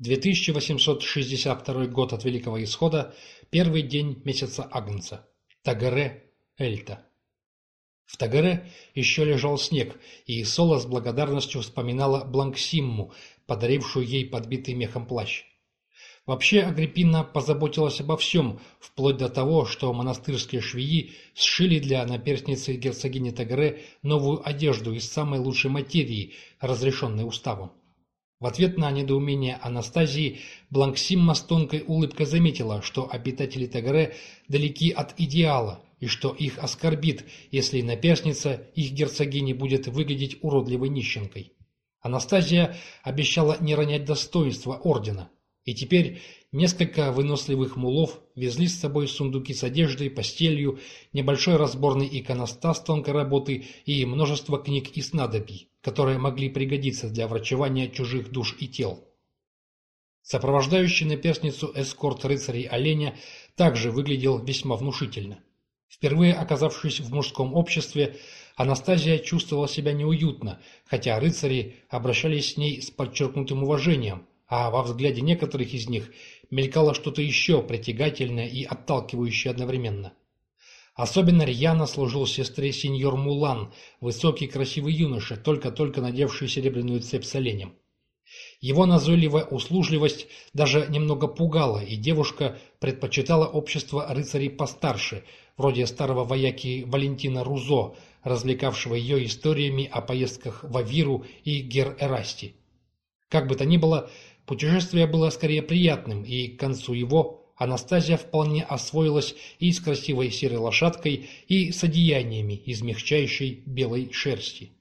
2862 год от Великого Исхода, первый день месяца Агнца. Тагаре, Эльта. В Тагаре еще лежал снег, и Сола с благодарностью вспоминала Бланксимму, подарившую ей подбитый мехом плащ. Вообще Агриппина позаботилась обо всем, вплоть до того, что монастырские швеи сшили для наперстницы герцогини Тагаре новую одежду из самой лучшей материи, разрешенной уставом. В ответ на недоумение Анастазии Бланксимма с тонкой улыбкой заметила, что обитатели Тагаре далеки от идеала и что их оскорбит, если наперстница их герцогини будет выглядеть уродливой нищенкой. Анастазия обещала не ронять достоинства ордена, и теперь несколько выносливых мулов везли с собой сундуки с одеждой, постелью, небольшой разборный иконостас тонкой работы и множество книг и снадобий которые могли пригодиться для врачевания чужих душ и тел. Сопровождающий наперстницу эскорт рыцарей оленя также выглядел весьма внушительно. Впервые оказавшись в мужском обществе, Анастазия чувствовала себя неуютно, хотя рыцари обращались с ней с подчеркнутым уважением, а во взгляде некоторых из них мелькало что-то еще притягательное и отталкивающее одновременно. Особенно рьяно служил сестре сеньор Мулан, высокий красивый юноша, только-только надевший серебряную цепь с оленем. Его назойливая услужливость даже немного пугала, и девушка предпочитала общество рыцарей постарше, вроде старого вояки Валентина Рузо, развлекавшего ее историями о поездках в Авиру и Гер-Эрасти. Как бы то ни было, путешествие было скорее приятным, и к концу его Анастазия вполне освоилась и с красивой серой лошадкой, и с одеяниями из мягчайшей белой шерсти.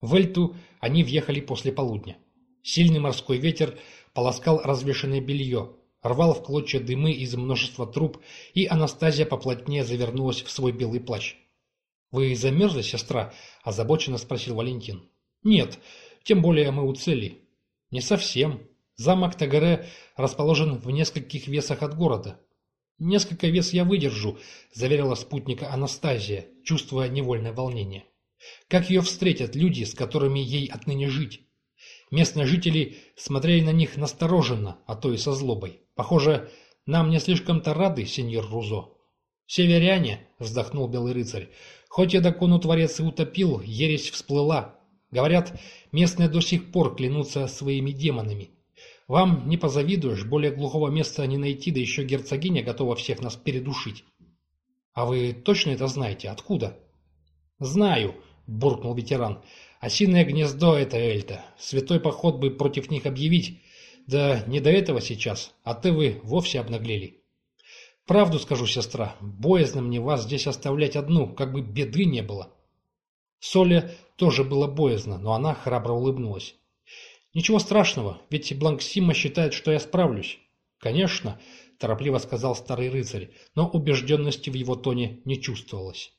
В Эльту они въехали после полудня. Сильный морской ветер полоскал развешанное белье, рвал в клочья дымы из множества труб, и Анастазия поплотнее завернулась в свой белый плащ. «Вы замерзли, сестра?» – озабоченно спросил Валентин. «Нет, тем более мы у цели». «Не совсем. Замок Тагаре расположен в нескольких весах от города. «Несколько вес я выдержу», – заверила спутника Анастазия, чувствуя невольное волнение. «Как ее встретят люди, с которыми ей отныне жить?» Местные жители смотрели на них настороженно, а то и со злобой. Похоже, нам не слишком-то рады, сеньор Рузо. «Северяне», — вздохнул белый рыцарь, — «хоть я докону творец и утопил, ересь всплыла. Говорят, местные до сих пор клянутся своими демонами. Вам не позавидуешь, более глухого места не найти, да еще герцогиня готова всех нас передушить. А вы точно это знаете? Откуда? Знаю, буркнул ветеран. Осиное гнездо это Эльта. Святой поход бы против них объявить. Да не до этого сейчас, а ты вы вовсе обнаглели. Правду скажу, сестра, боязно мне вас здесь оставлять одну, как бы беды не было. Соле тоже было боязно, но она храбро улыбнулась. «Ничего страшного, ведь Бланксима считает, что я справлюсь». «Конечно», – торопливо сказал старый рыцарь, но убежденности в его тоне не чувствовалось.